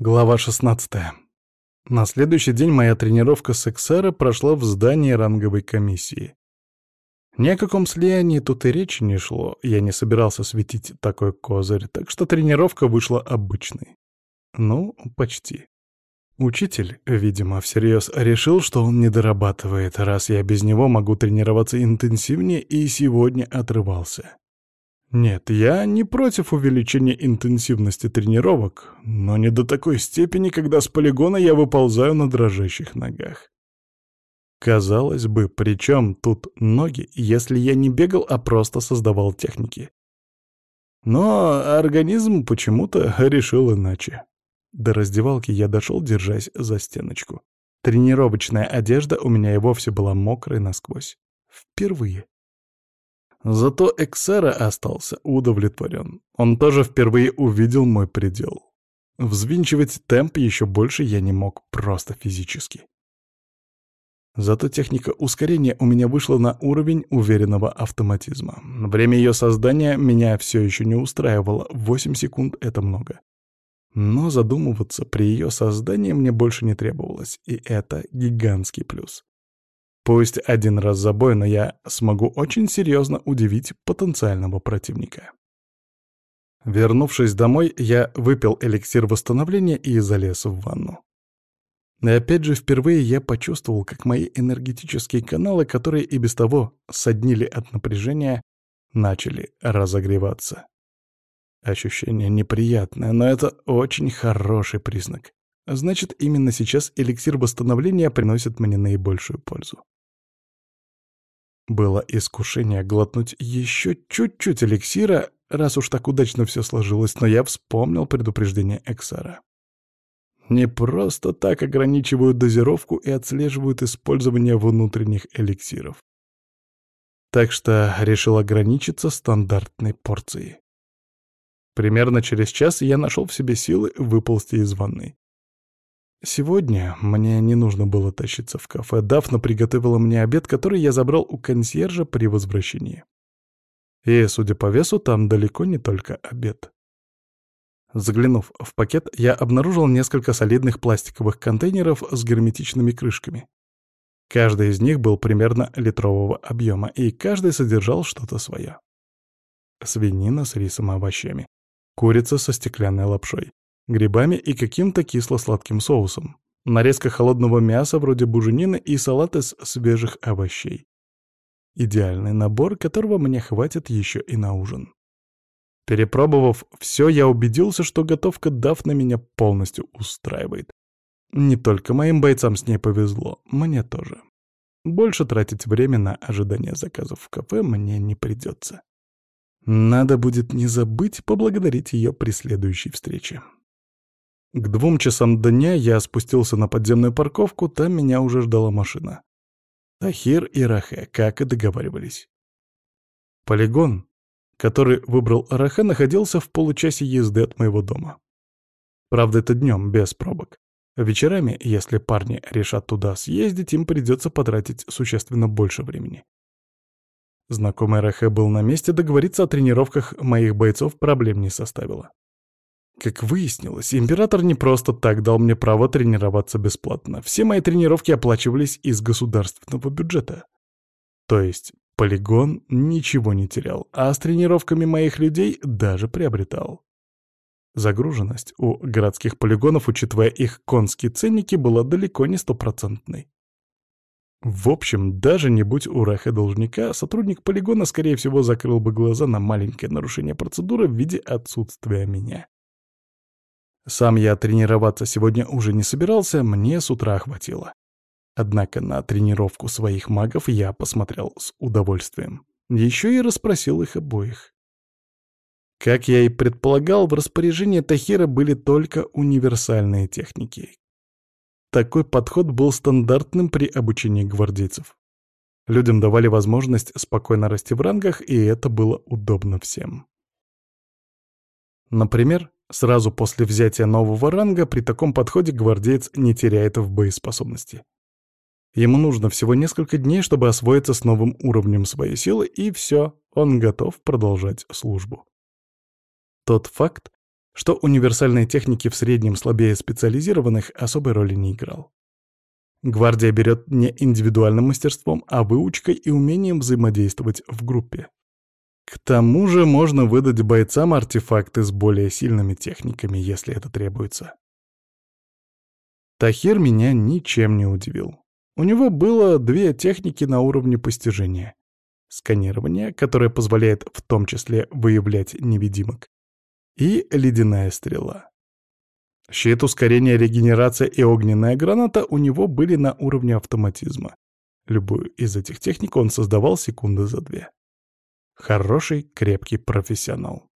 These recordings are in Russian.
Глава 16. На следующий день моя тренировка с Эксара прошла в здании ранговой комиссии. Ни о каком слиянии тут и речи не шло, я не собирался светить такой козырь, так что тренировка вышла обычной. Ну, почти. Учитель, видимо, всерьез решил, что он не дорабатывает, раз я без него могу тренироваться интенсивнее и сегодня отрывался. Нет, я не против увеличения интенсивности тренировок, но не до такой степени, когда с полигона я выползаю на дрожащих ногах. Казалось бы, при чем тут ноги, если я не бегал, а просто создавал техники? Но организм почему-то решил иначе. До раздевалки я дошел, держась за стеночку. Тренировочная одежда у меня и вовсе была мокрой насквозь. Впервые. Зато Эксера остался удовлетворен. Он тоже впервые увидел мой предел. Взвинчивать темп еще больше я не мог просто физически. Зато техника ускорения у меня вышла на уровень уверенного автоматизма. Время ее создания меня все еще не устраивало, 8 секунд — это много. Но задумываться при ее создании мне больше не требовалось, и это гигантский плюс. Пусть один раз забой, но я смогу очень серьезно удивить потенциального противника. Вернувшись домой, я выпил эликсир восстановления и залез в ванну. И опять же, впервые я почувствовал, как мои энергетические каналы, которые и без того соднили от напряжения, начали разогреваться. Ощущение неприятное, но это очень хороший признак. Значит, именно сейчас эликсир восстановления приносит мне наибольшую пользу. Было искушение глотнуть еще чуть-чуть эликсира, раз уж так удачно все сложилось, но я вспомнил предупреждение Эксара. Не просто так ограничивают дозировку и отслеживают использование внутренних эликсиров. Так что решил ограничиться стандартной порцией. Примерно через час я нашел в себе силы выползти из ванны. Сегодня мне не нужно было тащиться в кафе. Дафна приготовила мне обед, который я забрал у консьержа при возвращении. И, судя по весу, там далеко не только обед. Заглянув в пакет, я обнаружил несколько солидных пластиковых контейнеров с герметичными крышками. Каждый из них был примерно литрового объема, и каждый содержал что-то свое. Свинина с рисом и овощами, курица со стеклянной лапшой, грибами и каким-то кисло-сладким соусом, нарезка холодного мяса вроде буженины и салат из свежих овощей. Идеальный набор, которого мне хватит еще и на ужин. Перепробовав все, я убедился, что готовка Дафна меня полностью устраивает. Не только моим бойцам с ней повезло, мне тоже. Больше тратить время на ожидание заказов в кафе мне не придется. Надо будет не забыть поблагодарить ее при следующей встрече. К двум часам дня я спустился на подземную парковку, там меня уже ждала машина. Тахир и Рахе, как и договаривались. Полигон, который выбрал Рахе, находился в получасе езды от моего дома. Правда, это днем, без пробок. Вечерами, если парни решат туда съездить, им придется потратить существенно больше времени. Знакомый Рахе был на месте, договориться о тренировках моих бойцов проблем не составило. Как выяснилось, император не просто так дал мне право тренироваться бесплатно. Все мои тренировки оплачивались из государственного бюджета. То есть полигон ничего не терял, а с тренировками моих людей даже приобретал. Загруженность у городских полигонов, учитывая их конские ценники, была далеко не стопроцентной. В общем, даже не будь у Раха должника, сотрудник полигона, скорее всего, закрыл бы глаза на маленькое нарушение процедуры в виде отсутствия меня. Сам я тренироваться сегодня уже не собирался, мне с утра хватило. Однако на тренировку своих магов я посмотрел с удовольствием. Еще и расспросил их обоих. Как я и предполагал, в распоряжении Тахира были только универсальные техники. Такой подход был стандартным при обучении гвардейцев. Людям давали возможность спокойно расти в рангах, и это было удобно всем. Например, Сразу после взятия нового ранга при таком подходе гвардеец не теряет в боеспособности. Ему нужно всего несколько дней, чтобы освоиться с новым уровнем своей силы, и все, он готов продолжать службу. Тот факт, что универсальные техники в среднем слабее специализированных особой роли не играл. Гвардия берет не индивидуальным мастерством, а выучкой и умением взаимодействовать в группе. К тому же можно выдать бойцам артефакты с более сильными техниками, если это требуется. Тахир меня ничем не удивил. У него было две техники на уровне постижения. Сканирование, которое позволяет в том числе выявлять невидимок, и ледяная стрела. Щит ускорения, регенерация и огненная граната у него были на уровне автоматизма. Любую из этих техник он создавал секунды за две. Хороший, крепкий профессионал.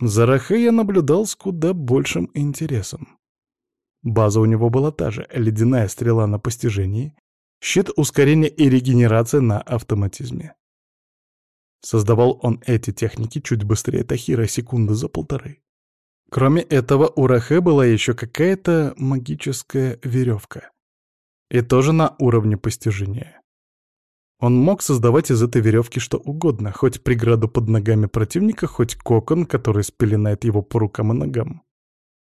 За я наблюдал с куда большим интересом. База у него была та же — ледяная стрела на постижении, щит ускорения и регенерация на автоматизме. Создавал он эти техники чуть быстрее Тахира секунды за полторы. Кроме этого, у Рахе была еще какая-то магическая веревка. И тоже на уровне постижения. Он мог создавать из этой веревки что угодно, хоть преграду под ногами противника, хоть кокон, который спеленает его по рукам и ногам.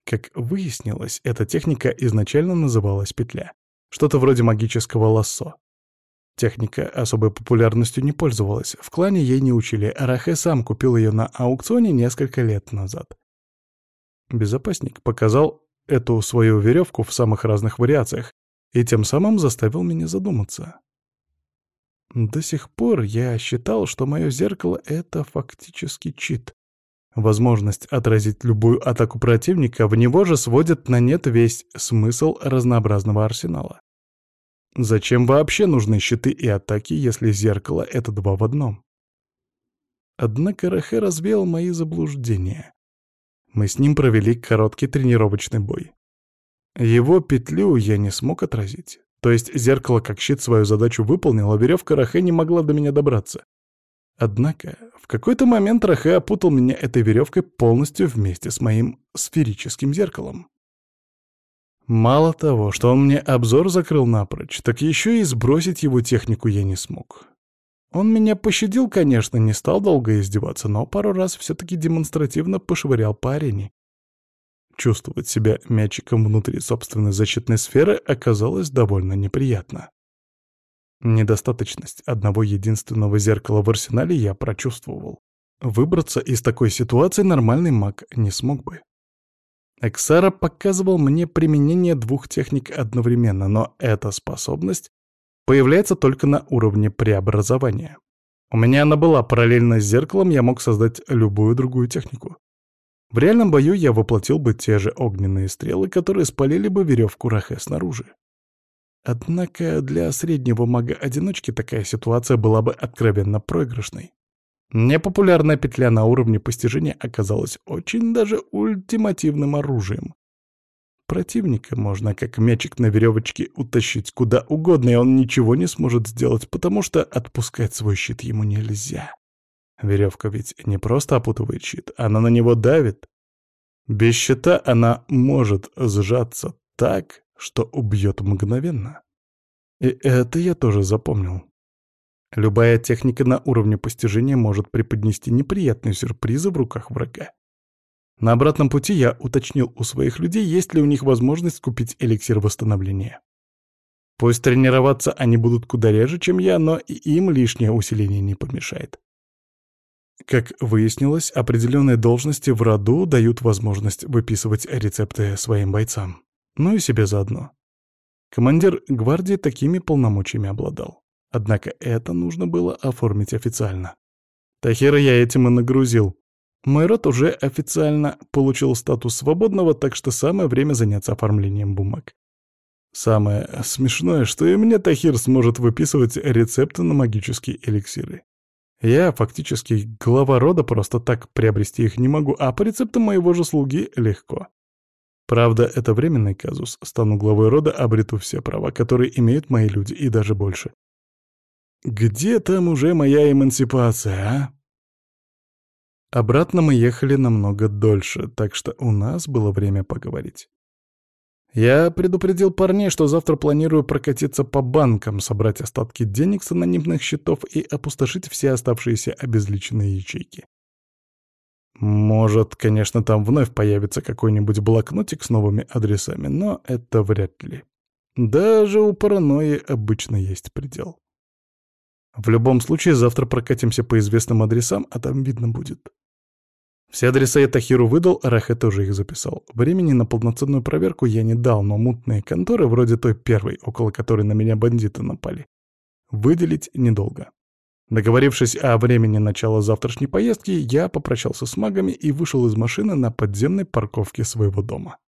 Как выяснилось, эта техника изначально называлась петля. Что-то вроде магического лассо. Техника особой популярностью не пользовалась, в клане ей не учили, Рахе сам купил ее на аукционе несколько лет назад. Безопасник показал эту свою веревку в самых разных вариациях и тем самым заставил меня задуматься. До сих пор я считал, что мое зеркало — это фактически чит. Возможность отразить любую атаку противника в него же сводит на нет весь смысл разнообразного арсенала. Зачем вообще нужны щиты и атаки, если зеркало — это два в одном? Однако Рахе развеял мои заблуждения. Мы с ним провели короткий тренировочный бой. Его петлю я не смог отразить. То есть зеркало как щит свою задачу выполнило, а веревка Рахе не могла до меня добраться. Однако в какой-то момент Рахе опутал меня этой веревкой полностью вместе с моим сферическим зеркалом. Мало того, что он мне обзор закрыл напрочь, так еще и сбросить его технику я не смог. Он меня пощадил, конечно, не стал долго издеваться, но пару раз все-таки демонстративно пошвырял по арене. Чувствовать себя мячиком внутри собственной защитной сферы оказалось довольно неприятно. Недостаточность одного единственного зеркала в арсенале я прочувствовал. Выбраться из такой ситуации нормальный маг не смог бы. Эксара показывал мне применение двух техник одновременно, но эта способность появляется только на уровне преобразования. У меня она была параллельно с зеркалом, я мог создать любую другую технику. В реальном бою я воплотил бы те же огненные стрелы, которые спалили бы веревку Рахе снаружи. Однако для среднего мага-одиночки такая ситуация была бы откровенно проигрышной. Непопулярная петля на уровне постижения оказалась очень даже ультимативным оружием. Противника можно как мячик на веревочке утащить куда угодно, и он ничего не сможет сделать, потому что отпускать свой щит ему нельзя. Веревка ведь не просто опутывает щит, она на него давит. Без щита она может сжаться так, что убьет мгновенно. И это я тоже запомнил. Любая техника на уровне постижения может преподнести неприятные сюрпризы в руках врага. На обратном пути я уточнил у своих людей, есть ли у них возможность купить эликсир восстановления. Пусть тренироваться они будут куда реже, чем я, но и им лишнее усиление не помешает. Как выяснилось, определенные должности в роду дают возможность выписывать рецепты своим бойцам. Ну и себе заодно. Командир гвардии такими полномочиями обладал. Однако это нужно было оформить официально. Тахира я этим и нагрузил. Мой род уже официально получил статус свободного, так что самое время заняться оформлением бумаг. Самое смешное, что и мне Тахир сможет выписывать рецепты на магические эликсиры. Я фактически глава рода, просто так приобрести их не могу, а по рецептам моего же слуги легко. Правда, это временный казус. Стану главой рода, обрету все права, которые имеют мои люди, и даже больше. Где там уже моя эмансипация, а? Обратно мы ехали намного дольше, так что у нас было время поговорить. Я предупредил парней, что завтра планирую прокатиться по банкам, собрать остатки денег с анонимных счетов и опустошить все оставшиеся обезличенные ячейки. Может, конечно, там вновь появится какой-нибудь блокнотик с новыми адресами, но это вряд ли. Даже у паранойи обычно есть предел. В любом случае, завтра прокатимся по известным адресам, а там видно будет. Все адреса я Тахиру выдал, Рахе тоже их записал. Времени на полноценную проверку я не дал, но мутные конторы, вроде той первой, около которой на меня бандиты напали, выделить недолго. Договорившись о времени начала завтрашней поездки, я попрощался с магами и вышел из машины на подземной парковке своего дома.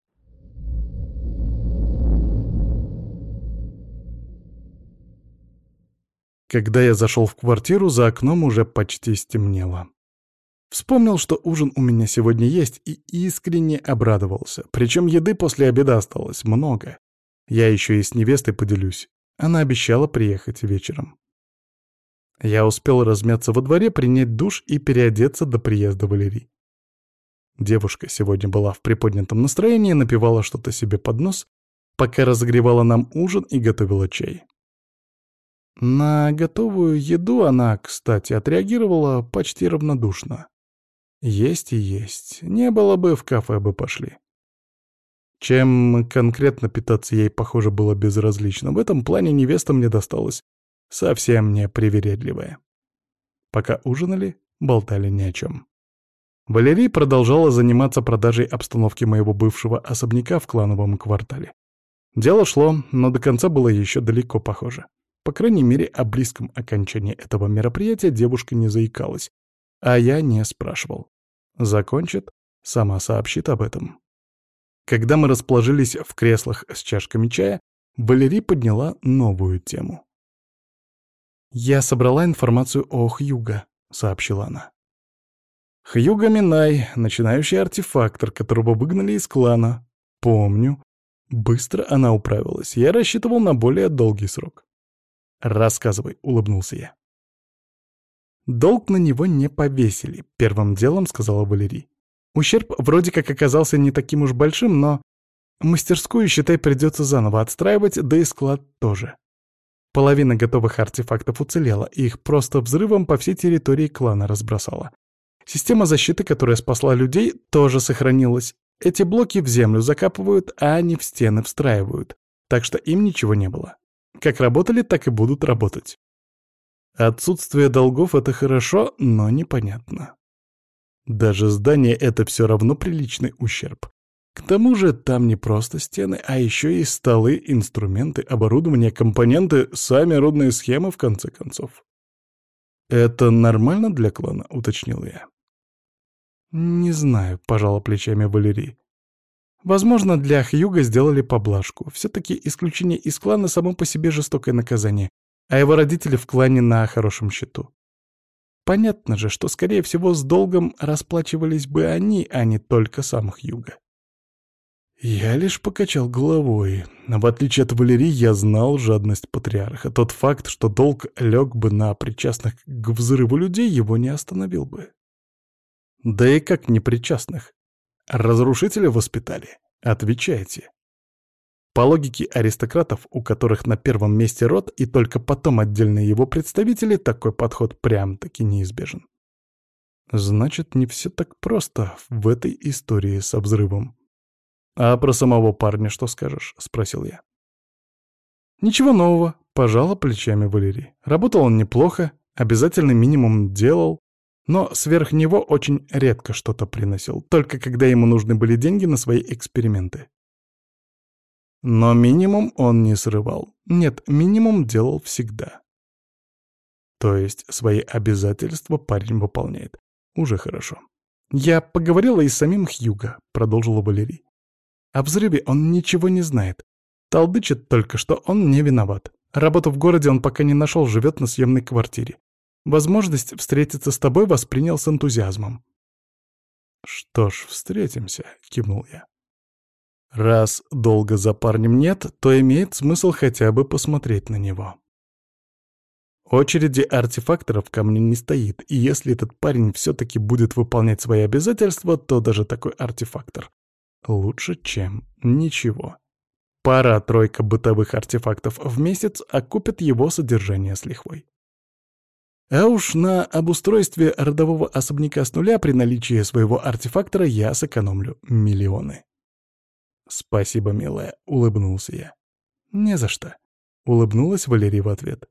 Когда я зашел в квартиру, за окном уже почти стемнело. Вспомнил, что ужин у меня сегодня есть, и искренне обрадовался. Причем еды после обеда осталось много. Я еще и с невестой поделюсь. Она обещала приехать вечером. Я успел размяться во дворе, принять душ и переодеться до приезда Валерии. Девушка сегодня была в приподнятом настроении, напевала что-то себе под нос, пока разогревала нам ужин и готовила чай. На готовую еду она, кстати, отреагировала почти равнодушно. Есть и есть. Не было бы, в кафе бы пошли. Чем конкретно питаться ей, похоже, было безразлично. В этом плане невеста мне досталась совсем не привередливая. Пока ужинали, болтали ни о чем. Валерий продолжала заниматься продажей обстановки моего бывшего особняка в клановом квартале. Дело шло, но до конца было еще далеко, похоже. По крайней мере, о близком окончании этого мероприятия девушка не заикалась, а я не спрашивал. Закончит, сама сообщит об этом. Когда мы расположились в креслах с чашками чая, Валерий подняла новую тему. «Я собрала информацию о Хьюга», — сообщила она. «Хьюга Минай, начинающий артефактор, которого выгнали из клана. Помню. Быстро она управилась. Я рассчитывал на более долгий срок. «Рассказывай», — улыбнулся я. «Долг на него не повесили», — первым делом сказала Валерий. «Ущерб вроде как оказался не таким уж большим, но мастерскую, считай, придется заново отстраивать, да и склад тоже. Половина готовых артефактов уцелела, и их просто взрывом по всей территории клана разбросала. Система защиты, которая спасла людей, тоже сохранилась. Эти блоки в землю закапывают, а они в стены встраивают, так что им ничего не было. Как работали, так и будут работать. Отсутствие долгов — это хорошо, но непонятно. Даже здание — это все равно приличный ущерб. К тому же там не просто стены, а еще и столы, инструменты, оборудование, компоненты, сами родные схемы, в конце концов. «Это нормально для клана?» — уточнил я. «Не знаю», — пожала плечами Валерий. Возможно, для Хьюга сделали поблажку. Все-таки исключение из клана само по себе жестокое наказание, а его родители в клане на хорошем счету. Понятно же, что, скорее всего, с долгом расплачивались бы они, а не только сам Хьюга. Я лишь покачал головой. В отличие от Валерии, я знал жадность патриарха. Тот факт, что долг лег бы на причастных к взрыву людей, его не остановил бы. Да и как непричастных? Разрушителя воспитали? Отвечайте. По логике аристократов, у которых на первом месте род и только потом отдельные его представители, такой подход прям-таки неизбежен. Значит, не все так просто в этой истории со взрывом. «А про самого парня что скажешь?» — спросил я. «Ничего нового», — пожала плечами Валерий. Работал он неплохо, обязательный минимум делал, но сверх него очень редко что-то приносил, только когда ему нужны были деньги на свои эксперименты. Но минимум он не срывал. Нет, минимум делал всегда. То есть свои обязательства парень выполняет. Уже хорошо. «Я поговорила и с самим Хьюго», — продолжила Валерий. «О взрыве он ничего не знает. Толдычит только, что он не виноват. Работу в городе он пока не нашел, живет на съемной квартире. Возможность встретиться с тобой воспринял с энтузиазмом. «Что ж, встретимся», — кивнул я. «Раз долго за парнем нет, то имеет смысл хотя бы посмотреть на него». Очереди артефакторов ко мне не стоит, и если этот парень все-таки будет выполнять свои обязательства, то даже такой артефактор лучше, чем ничего. Пара-тройка бытовых артефактов в месяц окупит его содержание с лихвой. А уж на обустройстве родового особняка с нуля при наличии своего артефактора я сэкономлю миллионы. «Спасибо, милая», — улыбнулся я. «Не за что», — улыбнулась Валерия в ответ.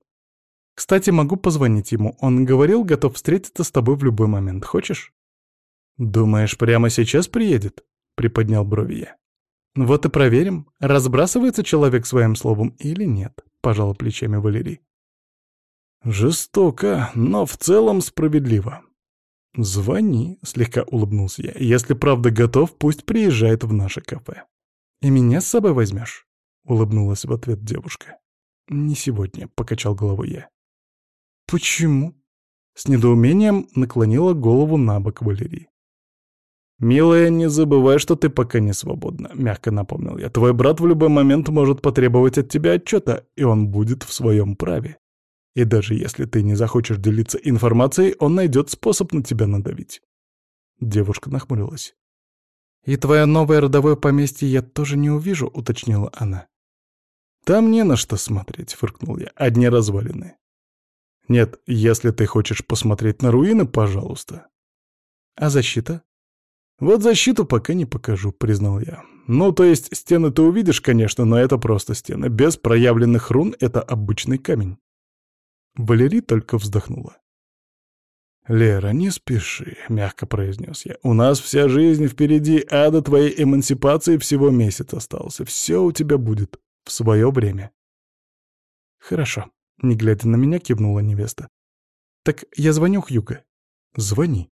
«Кстати, могу позвонить ему. Он говорил, готов встретиться с тобой в любой момент. Хочешь?» «Думаешь, прямо сейчас приедет?» — приподнял брови я. «Вот и проверим, разбрасывается человек своим словом или нет», — пожал плечами Валерий. «Жестоко, но в целом справедливо». «Звони», — слегка улыбнулся я. «Если правда готов, пусть приезжает в наше кафе». «И меня с собой возьмешь?» — улыбнулась в ответ девушка. «Не сегодня», — покачал головой я. «Почему?» — с недоумением наклонила голову на бок Валерий. «Милая, не забывай, что ты пока не свободна», — мягко напомнил я. «Твой брат в любой момент может потребовать от тебя отчета, и он будет в своем праве. И даже если ты не захочешь делиться информацией, он найдет способ на тебя надавить». Девушка нахмурилась. «И твое новое родовое поместье я тоже не увижу», — уточнила она. «Там не на что смотреть», — фыркнул я. «Одни развалины». «Нет, если ты хочешь посмотреть на руины, пожалуйста». «А защита?» «Вот защиту пока не покажу», — признал я. «Ну, то есть стены ты увидишь, конечно, но это просто стены. Без проявленных рун — это обычный камень». Валерий только вздохнула. «Лера, не спеши», — мягко произнес я. «У нас вся жизнь впереди, а до твоей эмансипации всего месяц остался. Все у тебя будет в свое время». «Хорошо», — не глядя на меня, кивнула невеста. «Так я звоню Хьюго». «Звони»,